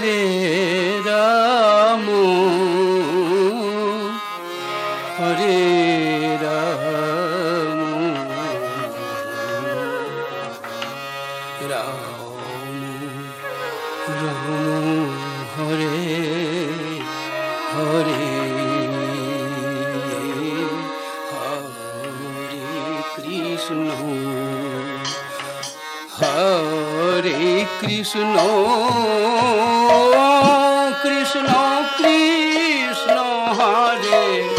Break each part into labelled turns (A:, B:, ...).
A: Hare Ram Hare Ram. Hare Krishna Krishna Krishna Hare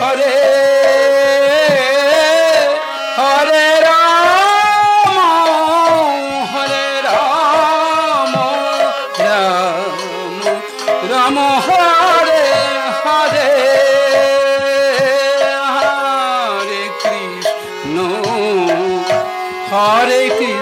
A: Hare Hare Ram Hare Ram Ram Ram Hare Hare Hare Krishna Hare Krishna.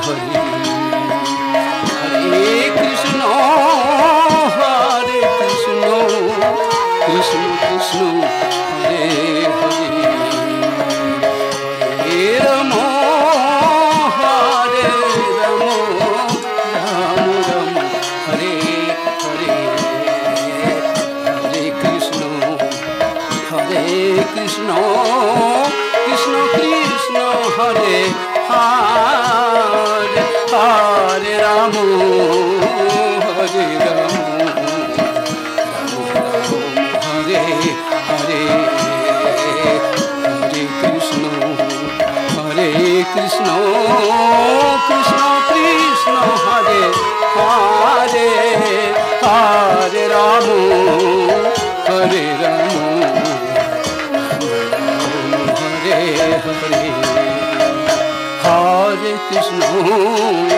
A: teléfono. Krishna, Krishna Krishna, Hare Hare, Hare Rama, Hare Rama. Hare Hare Hare Krishna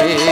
A: 诶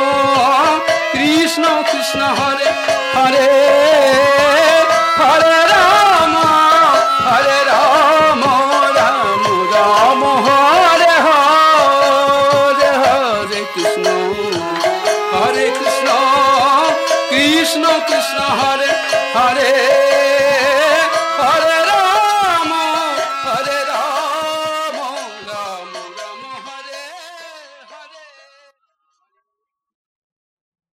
A: Krishna Hare Hare.